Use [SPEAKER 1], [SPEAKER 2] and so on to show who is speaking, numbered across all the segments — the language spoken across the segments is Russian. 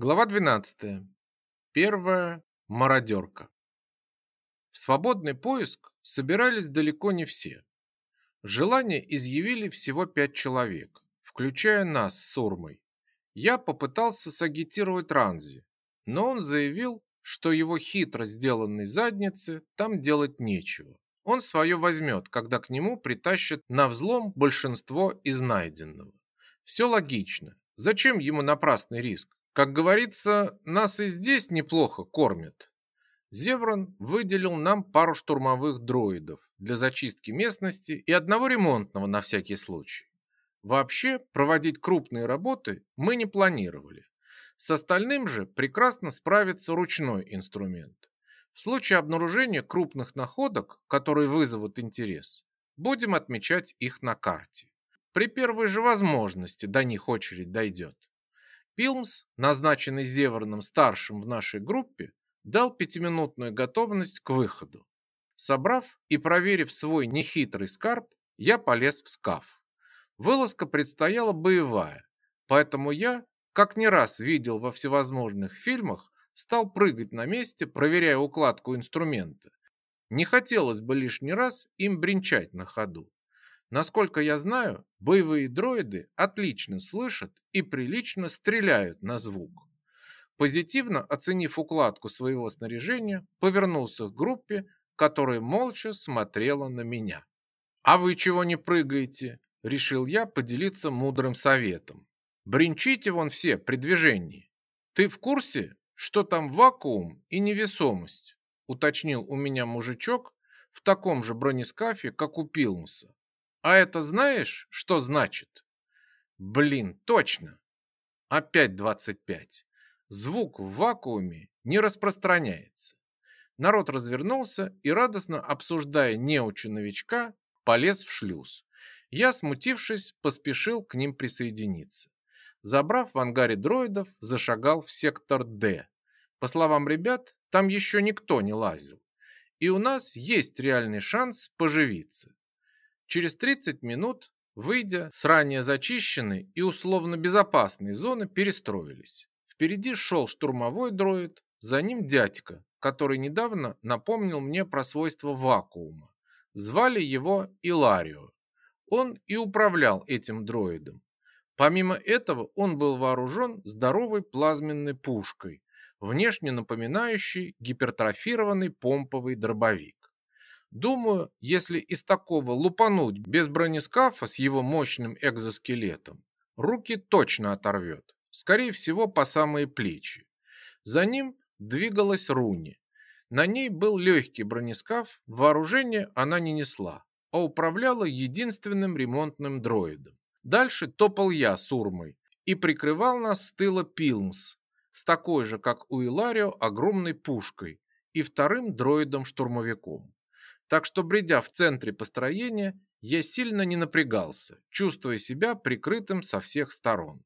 [SPEAKER 1] Глава 12. Первая мародерка. В свободный поиск собирались далеко не все. Желание изъявили всего пять человек, включая нас с Урмой. Я попытался сагитировать Ранзи, но он заявил, что его хитро сделанной заднице там делать нечего. Он свое возьмет, когда к нему притащат на взлом большинство из найденного. Все логично. Зачем ему напрасный риск? Как говорится, нас и здесь неплохо кормят. Зеврон выделил нам пару штурмовых дроидов для зачистки местности и одного ремонтного на всякий случай. Вообще, проводить крупные работы мы не планировали. С остальным же прекрасно справится ручной инструмент. В случае обнаружения крупных находок, которые вызовут интерес, будем отмечать их на карте. При первой же возможности до них очередь дойдет. Пилмс, назначенный Зеверным старшим в нашей группе, дал пятиминутную готовность к выходу. Собрав и проверив свой нехитрый скарб, я полез в скаф. Вылазка предстояла боевая, поэтому я, как не раз видел во всевозможных фильмах, стал прыгать на месте, проверяя укладку инструмента. Не хотелось бы лишний раз им бренчать на ходу. Насколько я знаю, боевые дроиды отлично слышат и прилично стреляют на звук. Позитивно оценив укладку своего снаряжения, повернулся к группе, которая молча смотрела на меня. «А вы чего не прыгаете?» – решил я поделиться мудрым советом. «Бринчите вон все при движении. Ты в курсе, что там вакуум и невесомость?» – уточнил у меня мужичок в таком же бронескафе, как у Пилмса. А это знаешь, что значит? Блин, точно. Опять 25. Звук в вакууме не распространяется. Народ развернулся и, радостно обсуждая неучи новичка, полез в шлюз. Я, смутившись, поспешил к ним присоединиться. Забрав в ангаре дроидов, зашагал в сектор Д. По словам ребят, там еще никто не лазил. И у нас есть реальный шанс поживиться. Через 30 минут, выйдя с ранее зачищенной и условно безопасной зоны, перестроились. Впереди шел штурмовой дроид, за ним дядька, который недавно напомнил мне про свойства вакуума. Звали его Иларио. Он и управлял этим дроидом. Помимо этого, он был вооружен здоровой плазменной пушкой, внешне напоминающей гипертрофированный помповый дробовик. Думаю, если из такого лупануть без бронескафа с его мощным экзоскелетом, руки точно оторвет, скорее всего, по самые плечи. За ним двигалась Руни. На ней был легкий бронескаф, вооружение она не несла, а управляла единственным ремонтным дроидом. Дальше топал я с Урмой и прикрывал нас с тыла Пилмс, с такой же, как у Иларио, огромной пушкой и вторым дроидом-штурмовиком. Так что, бредя в центре построения, я сильно не напрягался, чувствуя себя прикрытым со всех сторон.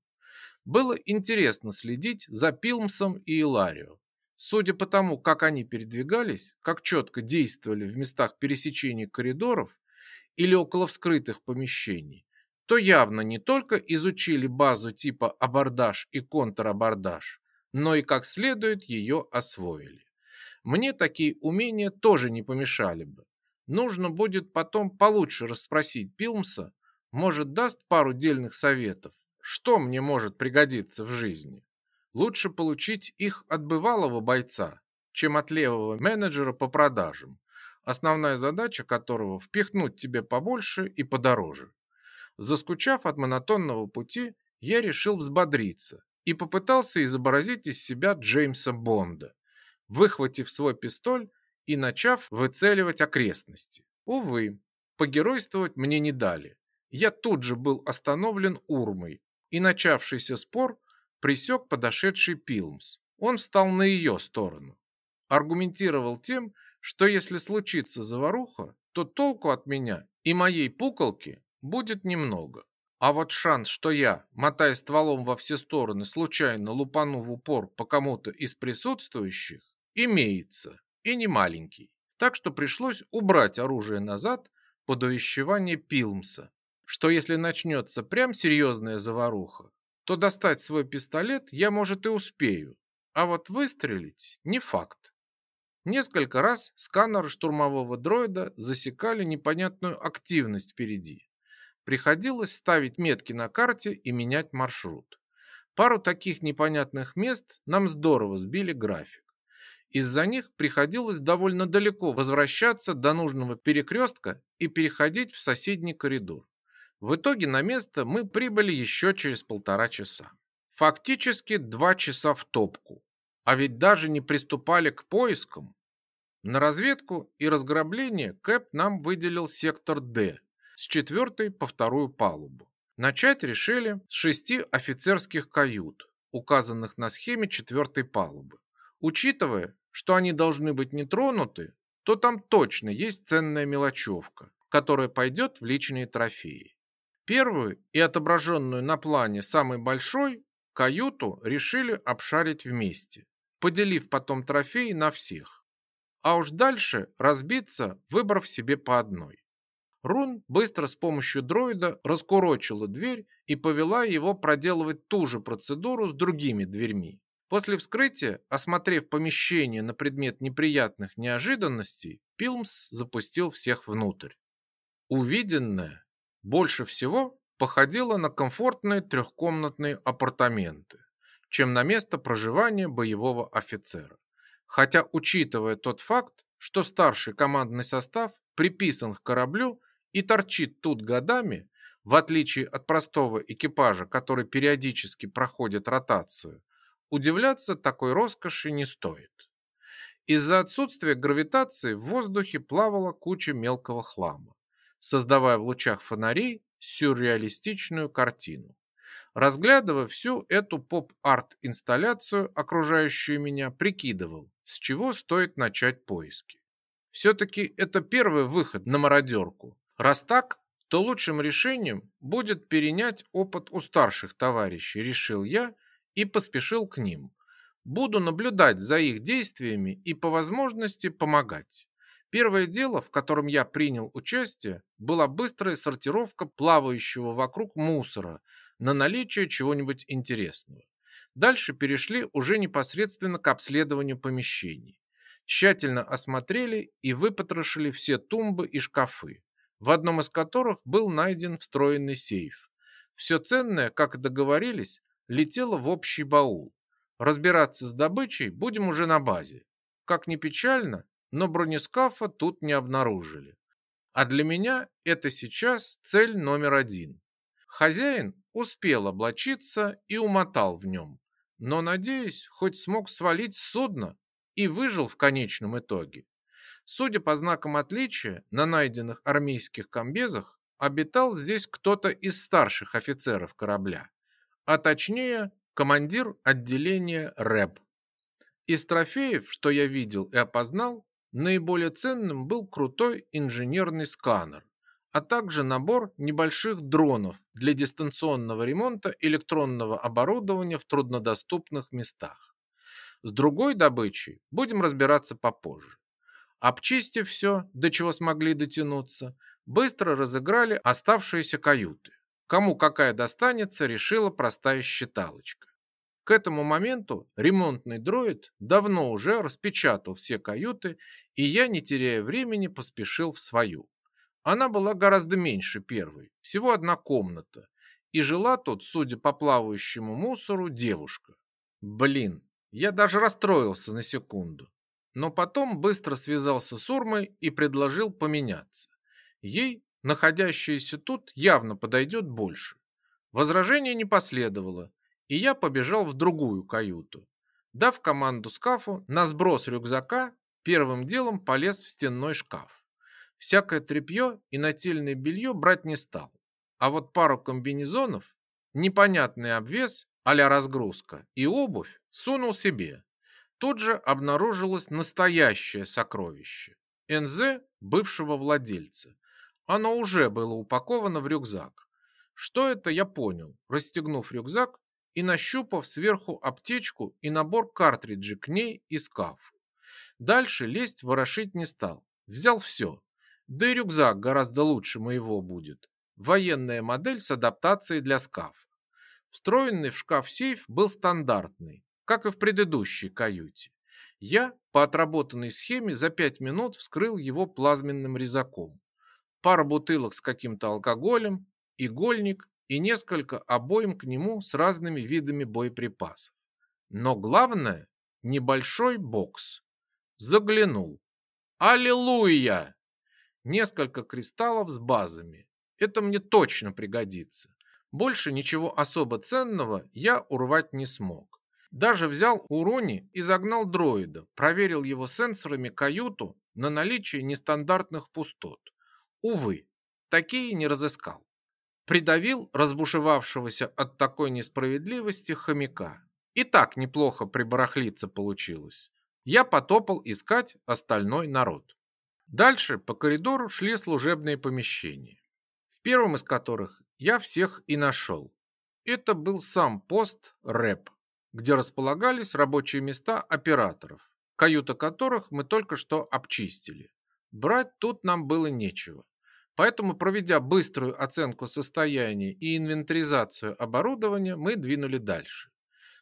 [SPEAKER 1] Было интересно следить за Пилмсом и Иларио. Судя по тому, как они передвигались, как четко действовали в местах пересечения коридоров или около вскрытых помещений, то явно не только изучили базу типа абордаж и контрабордаж, но и как следует ее освоили. Мне такие умения тоже не помешали бы. Нужно будет потом получше расспросить Пилмса, может, даст пару дельных советов, что мне может пригодиться в жизни. Лучше получить их от бывалого бойца, чем от левого менеджера по продажам, основная задача которого впихнуть тебе побольше и подороже. Заскучав от монотонного пути, я решил взбодриться и попытался изобразить из себя Джеймса Бонда. Выхватив свой пистоль, и начав выцеливать окрестности. Увы, погеройствовать мне не дали. Я тут же был остановлен Урмой, и начавшийся спор присек подошедший Пилмс. Он встал на ее сторону. Аргументировал тем, что если случится заваруха, то толку от меня и моей пуколки будет немного. А вот шанс, что я, мотая стволом во все стороны, случайно лупану в упор по кому-то из присутствующих, имеется и не маленький. Так что пришлось убрать оружие назад под увещевание Пилмса, что если начнется прям серьезная заваруха, то достать свой пистолет я, может, и успею, а вот выстрелить не факт. Несколько раз сканеры штурмового дроида засекали непонятную активность впереди. Приходилось ставить метки на карте и менять маршрут. Пару таких непонятных мест нам здорово сбили график. Из-за них приходилось довольно далеко возвращаться до нужного перекрестка и переходить в соседний коридор. В итоге на место мы прибыли еще через полтора часа. Фактически два часа в топку. А ведь даже не приступали к поискам. На разведку и разграбление Кэп нам выделил сектор «Д» с четвертой по вторую палубу. Начать решили с шести офицерских кают, указанных на схеме четвертой палубы. Учитывая, что они должны быть не тронуты, то там точно есть ценная мелочевка, которая пойдет в личные трофеи. Первую и отображенную на плане самой большой каюту решили обшарить вместе, поделив потом трофеи на всех. А уж дальше разбиться, выбрав себе по одной. Рун быстро с помощью дроида раскурочила дверь и повела его проделывать ту же процедуру с другими дверьми. После вскрытия, осмотрев помещение на предмет неприятных неожиданностей, Пилмс запустил всех внутрь. Увиденное больше всего походило на комфортные трехкомнатные апартаменты, чем на место проживания боевого офицера. Хотя, учитывая тот факт, что старший командный состав приписан к кораблю и торчит тут годами, в отличие от простого экипажа, который периодически проходит ротацию, удивляться такой роскоши не стоит. Из-за отсутствия гравитации в воздухе плавала куча мелкого хлама создавая в лучах фонарей сюрреалистичную картину. Разглядывая всю эту поп-арт-инсталляцию, окружающую меня, прикидывал, с чего стоит начать поиски. Все-таки это первый выход на мародерку. Раз так, то лучшим решением будет перенять опыт у старших товарищей, решил я и поспешил к ним. Буду наблюдать за их действиями и по возможности помогать. Первое дело, в котором я принял участие, была быстрая сортировка плавающего вокруг мусора на наличие чего-нибудь интересного. Дальше перешли уже непосредственно к обследованию помещений. Тщательно осмотрели и выпотрошили все тумбы и шкафы, в одном из которых был найден встроенный сейф. Все ценное, как и договорились, летело в общий баул. Разбираться с добычей будем уже на базе. Как ни печально, но бронескафа тут не обнаружили. А для меня это сейчас цель номер один. Хозяин успел облачиться и умотал в нем, но, надеюсь, хоть смог свалить с судна и выжил в конечном итоге. Судя по знакам отличия на найденных армейских комбезах, обитал здесь кто-то из старших офицеров корабля, а точнее командир отделения РЭБ. Из трофеев, что я видел и опознал, Наиболее ценным был крутой инженерный сканер, а также набор небольших дронов для дистанционного ремонта электронного оборудования в труднодоступных местах. С другой добычей будем разбираться попозже. Обчистив все, до чего смогли дотянуться, быстро разыграли оставшиеся каюты. Кому какая достанется, решила простая считалочка. К этому моменту ремонтный дроид давно уже распечатал все каюты, и я, не теряя времени, поспешил в свою. Она была гораздо меньше первой, всего одна комната, и жила тут, судя по плавающему мусору, девушка. Блин, я даже расстроился на секунду, но потом быстро связался с Урмой и предложил поменяться. Ей, находящаяся тут, явно подойдет больше. Возражения не последовало, и я побежал в другую каюту. Дав команду скафу на сброс рюкзака, первым делом полез в стенной шкаф. Всякое тряпье и нательное белье брать не стал. А вот пару комбинезонов, непонятный обвес а разгрузка и обувь сунул себе. Тут же обнаружилось настоящее сокровище. НЗ бывшего владельца. Оно уже было упаковано в рюкзак. Что это, я понял, расстегнув рюкзак и нащупав сверху аптечку и набор картриджей к ней и скафу. Дальше лезть ворошить не стал. Взял все. Да и рюкзак гораздо лучше моего будет. Военная модель с адаптацией для скафа. Встроенный в шкаф сейф был стандартный, как и в предыдущей каюте. Я по отработанной схеме за пять минут вскрыл его плазменным резаком. Пара бутылок с каким-то алкоголем, игольник и несколько обоим к нему с разными видами боеприпасов. Но главное – небольшой бокс. Заглянул. Аллилуйя! Несколько кристаллов с базами. Это мне точно пригодится. Больше ничего особо ценного я урвать не смог. Даже взял у Рони и загнал дроида, проверил его сенсорами каюту на наличие нестандартных пустот. Увы, такие не разыскал. Придавил разбушевавшегося от такой несправедливости хомяка. И так неплохо прибарахлиться получилось. Я потопал искать остальной народ. Дальше по коридору шли служебные помещения, в первом из которых я всех и нашел. Это был сам пост РЭП, где располагались рабочие места операторов, каюта которых мы только что обчистили. Брать тут нам было нечего. Поэтому, проведя быструю оценку состояния и инвентаризацию оборудования, мы двинули дальше.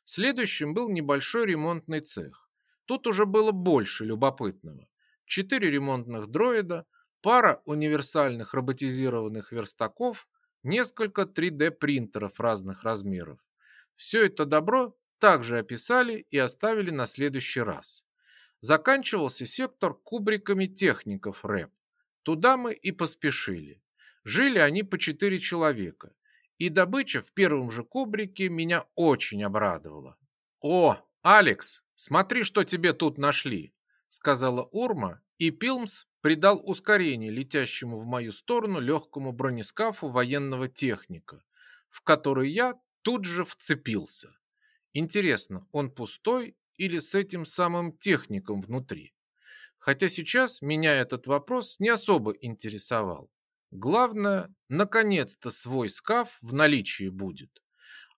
[SPEAKER 1] Следующим был небольшой ремонтный цех. Тут уже было больше любопытного. Четыре ремонтных дроида, пара универсальных роботизированных верстаков, несколько 3D-принтеров разных размеров. Все это добро также описали и оставили на следующий раз. Заканчивался сектор кубриками техников РЭП. Туда мы и поспешили. Жили они по четыре человека. И добыча в первом же кубрике меня очень обрадовала. «О, Алекс, смотри, что тебе тут нашли!» сказала Урма, и Пилмс придал ускорение летящему в мою сторону легкому бронескафу военного техника, в который я тут же вцепился. Интересно, он пустой или с этим самым техником внутри? Хотя сейчас меня этот вопрос не особо интересовал. Главное, наконец-то свой скаф в наличии будет.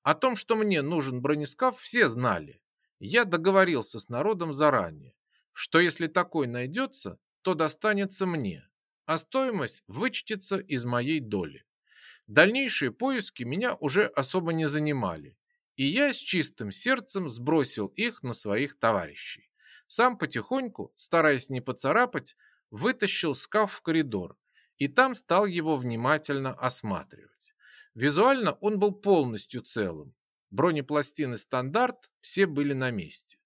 [SPEAKER 1] О том, что мне нужен бронескаф, все знали. Я договорился с народом заранее, что если такой найдется, то достанется мне, а стоимость вычтется из моей доли. Дальнейшие поиски меня уже особо не занимали и я с чистым сердцем сбросил их на своих товарищей. Сам потихоньку, стараясь не поцарапать, вытащил скаф в коридор и там стал его внимательно осматривать. Визуально он был полностью целым. Бронепластины стандарт все были на месте.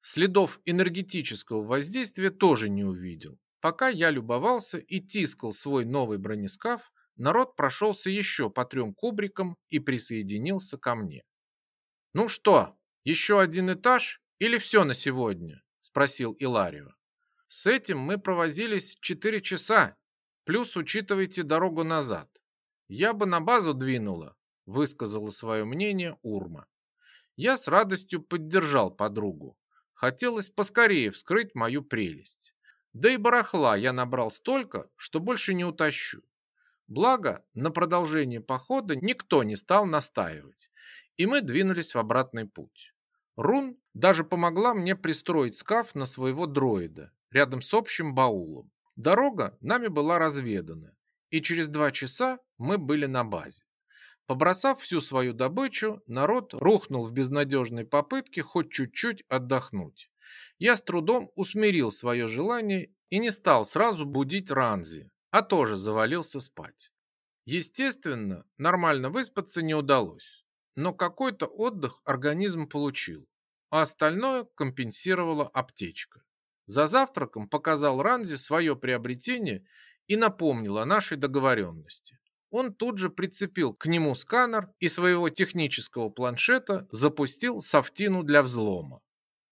[SPEAKER 1] Следов энергетического воздействия тоже не увидел. Пока я любовался и тискал свой новый бронескаф, народ прошелся еще по трем кубрикам и присоединился ко мне. «Ну что, еще один этаж или все на сегодня?» – спросил Иларио. «С этим мы провозились четыре часа, плюс учитывайте дорогу назад. Я бы на базу двинула», – высказала свое мнение Урма. Я с радостью поддержал подругу. Хотелось поскорее вскрыть мою прелесть. Да и барахла я набрал столько, что больше не утащу. Благо, на продолжение похода никто не стал настаивать, и мы двинулись в обратный путь. Рун даже помогла мне пристроить скаф на своего дроида рядом с общим баулом. Дорога нами была разведана, и через два часа мы были на базе. Побросав всю свою добычу, народ рухнул в безнадежной попытке хоть чуть-чуть отдохнуть. Я с трудом усмирил свое желание и не стал сразу будить Ранзи, а тоже завалился спать. Естественно, нормально выспаться не удалось но какой-то отдых организм получил, а остальное компенсировала аптечка. За завтраком показал Ранзи свое приобретение и напомнил о нашей договоренности. Он тут же прицепил к нему сканер и своего технического планшета запустил софтину для взлома.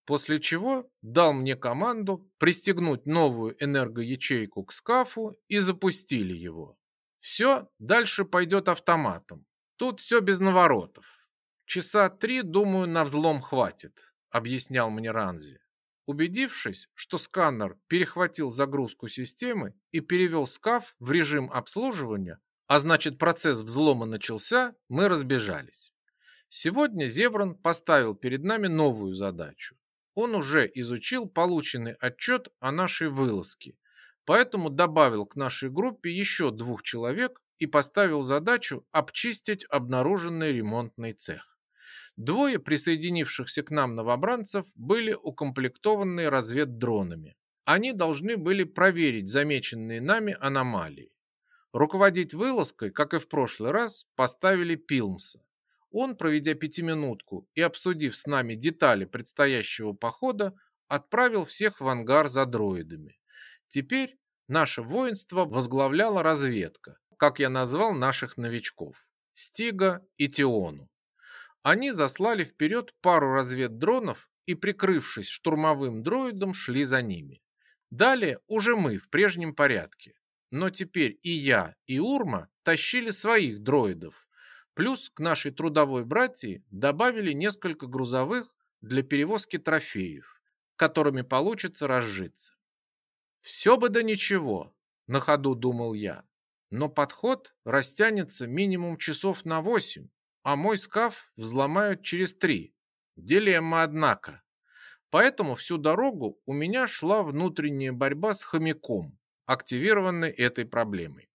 [SPEAKER 1] После чего дал мне команду пристегнуть новую энергоячейку к скафу и запустили его. Все дальше пойдет автоматом, Тут все без наворотов. Часа три, думаю, на взлом хватит, объяснял мне Ранзи. Убедившись, что сканер перехватил загрузку системы и перевел скаф в режим обслуживания, а значит процесс взлома начался, мы разбежались. Сегодня Зеврон поставил перед нами новую задачу. Он уже изучил полученный отчет о нашей вылазке, поэтому добавил к нашей группе еще двух человек и поставил задачу обчистить обнаруженный ремонтный цех. Двое присоединившихся к нам новобранцев были укомплектованы разведдронами. Они должны были проверить замеченные нами аномалии. Руководить вылазкой, как и в прошлый раз, поставили Пилмса. Он, проведя пятиминутку и обсудив с нами детали предстоящего похода, отправил всех в ангар за дроидами. Теперь наше воинство возглавляла разведка, как я назвал наших новичков, Стига и Тиону. Они заслали вперед пару разведдронов и, прикрывшись штурмовым дроидом, шли за ними. Далее уже мы в прежнем порядке. Но теперь и я, и Урма тащили своих дроидов. Плюс к нашей трудовой братьи добавили несколько грузовых для перевозки трофеев, которыми получится разжиться. Все бы да ничего, на ходу думал я. Но подход растянется минимум часов на восемь, а мой скаф взломают через три. Дилемма, однако. Поэтому всю дорогу у меня шла внутренняя борьба с хомяком, активированной этой проблемой.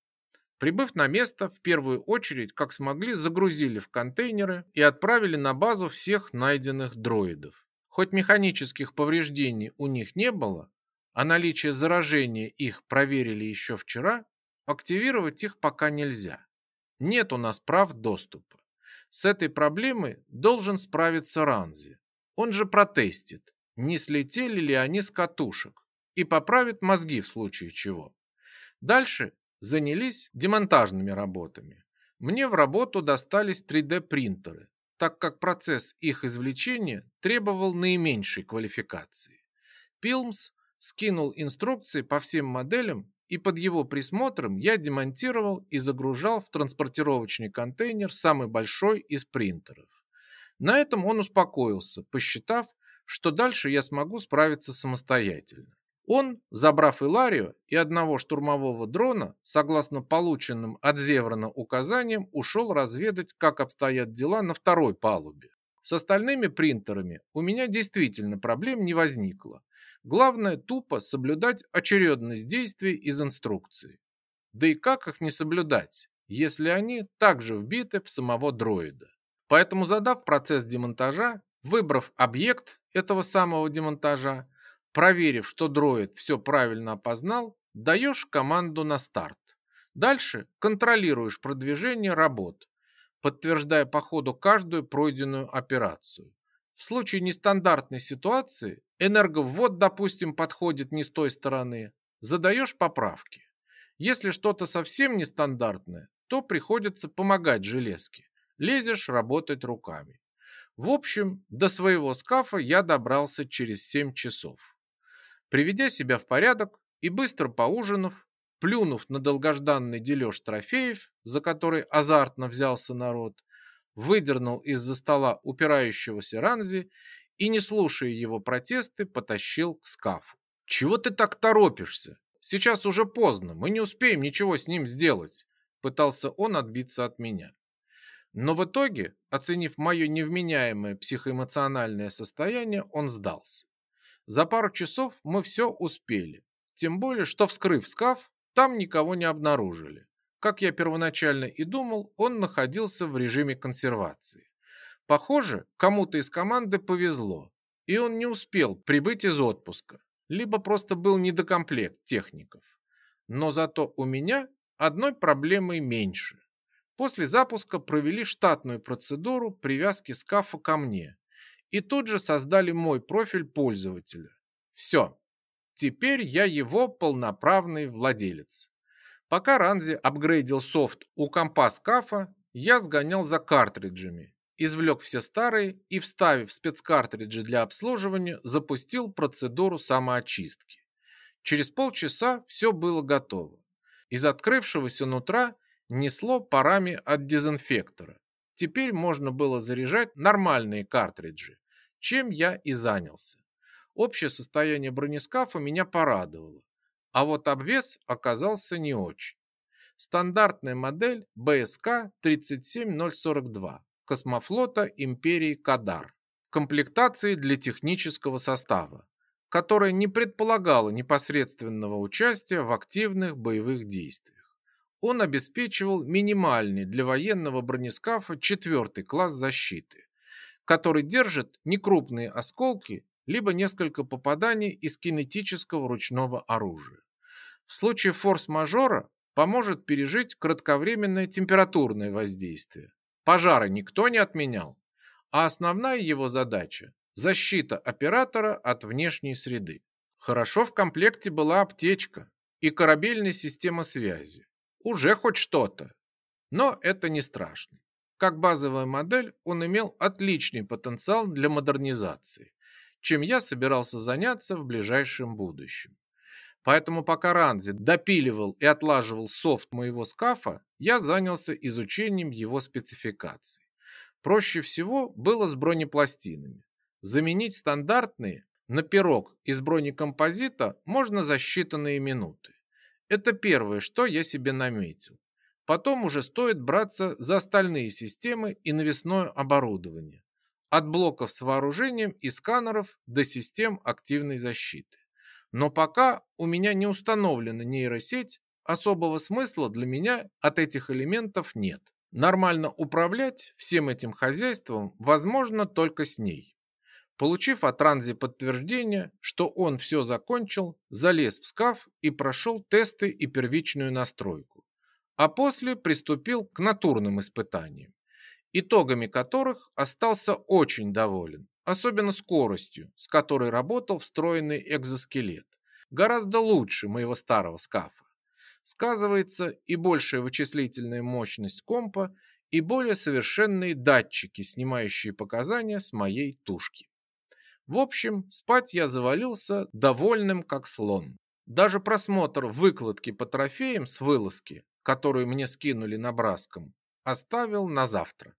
[SPEAKER 1] Прибыв на место, в первую очередь, как смогли, загрузили в контейнеры и отправили на базу всех найденных дроидов. Хоть механических повреждений у них не было, а наличие заражения их проверили еще вчера, активировать их пока нельзя. Нет у нас прав доступа. С этой проблемой должен справиться Ранзи. Он же протестит, не слетели ли они с катушек, и поправит мозги в случае чего. Дальше занялись демонтажными работами. Мне в работу достались 3D-принтеры, так как процесс их извлечения требовал наименьшей квалификации. Пилмс скинул инструкции по всем моделям, и под его присмотром я демонтировал и загружал в транспортировочный контейнер самый большой из принтеров. На этом он успокоился, посчитав, что дальше я смогу справиться самостоятельно. Он, забрав Иларию и одного штурмового дрона, согласно полученным от Зеврона указаниям, ушел разведать, как обстоят дела на второй палубе. С остальными принтерами у меня действительно проблем не возникло. Главное тупо соблюдать очередность действий из инструкции. Да и как их не соблюдать, если они также вбиты в самого дроида? Поэтому задав процесс демонтажа, Выбрав объект этого самого демонтажа, проверив, что дроид все правильно опознал, даешь команду на старт. Дальше контролируешь продвижение работ, подтверждая по ходу каждую пройденную операцию. В случае нестандартной ситуации, энерговвод, допустим, подходит не с той стороны, задаешь поправки. Если что-то совсем нестандартное, то приходится помогать железке. Лезешь работать руками. В общем, до своего скафа я добрался через 7 часов. Приведя себя в порядок и быстро поужинав, плюнув на долгожданный дележ трофеев, за который азартно взялся народ, выдернул из-за стола упирающегося Ранзи и, не слушая его протесты, потащил к скафу. «Чего ты так торопишься? Сейчас уже поздно, мы не успеем ничего с ним сделать», пытался он отбиться от меня. Но в итоге, оценив мое невменяемое психоэмоциональное состояние, он сдался. За пару часов мы все успели. Тем более, что вскрыв скаф, там никого не обнаружили. Как я первоначально и думал, он находился в режиме консервации. Похоже, кому-то из команды повезло, и он не успел прибыть из отпуска, либо просто был недокомплект техников. Но зато у меня одной проблемой меньше. После запуска провели штатную процедуру привязки скафа ко мне и тут же создали мой профиль пользователя. Все, теперь я его полноправный владелец. Пока Ранзи апгрейдил софт у компа скафа, я сгонял за картриджами, извлек все старые и, вставив спецкартриджи для обслуживания, запустил процедуру самоочистки. Через полчаса все было готово. Из открывшегося нутра несло парами от дезинфектора. Теперь можно было заряжать нормальные картриджи, чем я и занялся. Общее состояние бронескафа меня порадовало, а вот обвес оказался не очень. Стандартная модель БСК 37042 космофлота империи Кадар. Комплектации для технического состава, которая не предполагала непосредственного участия в активных боевых действиях он обеспечивал минимальный для военного бронескафа четвертый класс защиты. который держит некрупные осколки либо несколько попаданий из кинетического ручного оружия. В случае форс-мажора поможет пережить кратковременное температурное воздействие. Пожары никто не отменял, а основная его задача – защита оператора от внешней среды. Хорошо в комплекте была аптечка и корабельная система связи. Уже хоть что-то. Но это не страшно. Как базовая модель он имел отличный потенциал для модернизации, чем я собирался заняться в ближайшем будущем. Поэтому пока Ранзи допиливал и отлаживал софт моего скафа, я занялся изучением его спецификаций. Проще всего было с бронепластинами. Заменить стандартные на пирог из бронекомпозита можно за считанные минуты. Это первое, что я себе наметил. Потом уже стоит браться за остальные системы и навесное оборудование. От блоков с вооружением и сканеров до систем активной защиты. Но пока у меня не установлена нейросеть, особого смысла для меня от этих элементов нет. Нормально управлять всем этим хозяйством возможно только с ней. Получив от Ранзи подтверждение, что он все закончил, залез в скаф и прошел тесты и первичную настройку. А после приступил к натурным испытаниям, итогами которых остался очень доволен, особенно скоростью, с которой работал встроенный экзоскелет. Гораздо лучше моего старого скафа сказывается и большая вычислительная мощность компа, и более совершенные датчики, снимающие показания с моей тушки. В общем, спать я завалился довольным как слон. Даже просмотр выкладки по трофеям с вылазки, которую мне скинули на Браском, оставил на завтра.